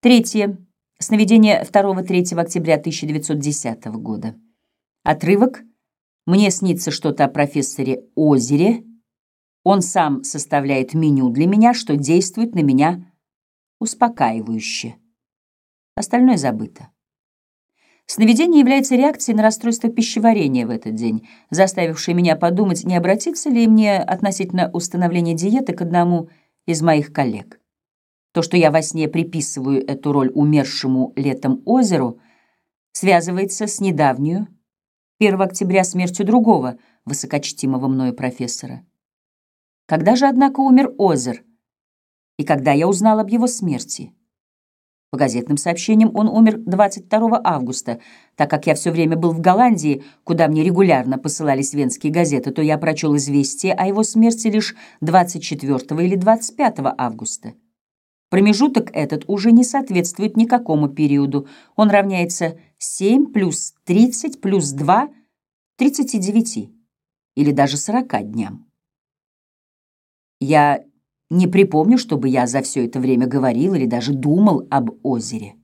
Третье. Сновидение 2-3 октября 1910 года. Отрывок. Мне снится что-то о профессоре Озере. Он сам составляет меню для меня, что действует на меня успокаивающе. Остальное забыто. Сновидение является реакцией на расстройство пищеварения в этот день, заставившее меня подумать, не обратиться ли мне относительно установления диеты к одному из моих коллег. То, что я во сне приписываю эту роль умершему летом озеру, связывается с недавнюю, 1 октября, смертью другого высокочтимого мною профессора. Когда же, однако, умер Озер, и когда я узнал об его смерти? По газетным сообщениям, он умер 22 августа. Так как я все время был в Голландии, куда мне регулярно посылались венские газеты, то я прочел известие о его смерти лишь 24 или 25 августа. Промежуток этот уже не соответствует никакому периоду. Он равняется 7 плюс 30 плюс 2 — 39 или даже 40 дням. Я не припомню, чтобы я за все это время говорил или даже думал об озере.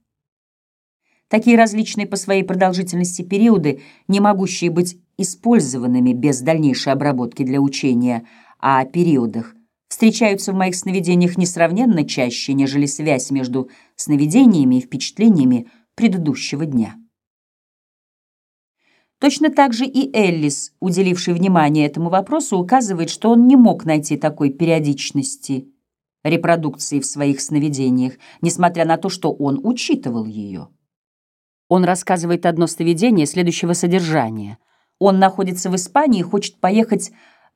Такие различные по своей продолжительности периоды, не могущие быть использованными без дальнейшей обработки для учения о периодах, встречаются в моих сновидениях несравненно чаще, нежели связь между сновидениями и впечатлениями предыдущего дня. Точно так же и Эллис, уделивший внимание этому вопросу, указывает, что он не мог найти такой периодичности репродукции в своих сновидениях, несмотря на то, что он учитывал ее. Он рассказывает одно сновидение следующего содержания. Он находится в Испании и хочет поехать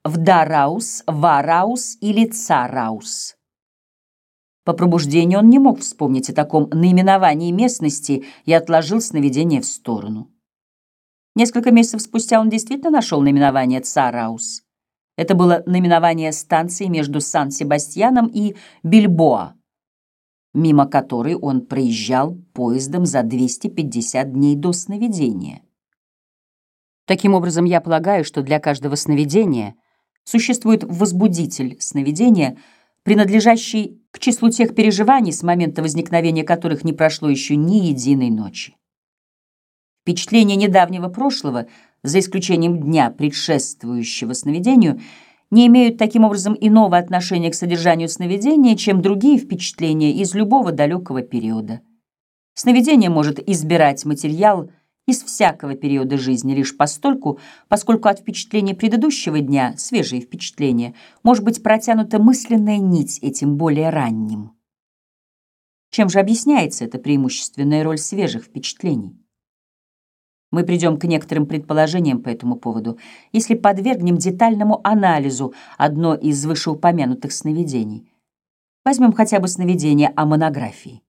в Дараус, Вараус или Цараус. По пробуждению он не мог вспомнить о таком наименовании местности и отложил сновидение в сторону. Несколько месяцев спустя он действительно нашел наименование Цараус. Это было наименование станции между Сан-Себастьяном и Бильбоа, мимо которой он проезжал поездом за 250 дней до сновидения. Таким образом, я полагаю, что для каждого сновидения существует возбудитель сновидения, принадлежащий к числу тех переживаний, с момента возникновения которых не прошло еще ни единой ночи. Впечатления недавнего прошлого, за исключением дня, предшествующего сновидению, не имеют таким образом иного отношения к содержанию сновидения, чем другие впечатления из любого далекого периода. Сновидение может избирать материал из всякого периода жизни лишь постольку, поскольку от впечатления предыдущего дня, свежие впечатления, может быть протянута мысленная нить этим более ранним. Чем же объясняется эта преимущественная роль свежих впечатлений? Мы придем к некоторым предположениям по этому поводу, если подвергнем детальному анализу одно из вышеупомянутых сновидений. Возьмем хотя бы сновидение о монографии.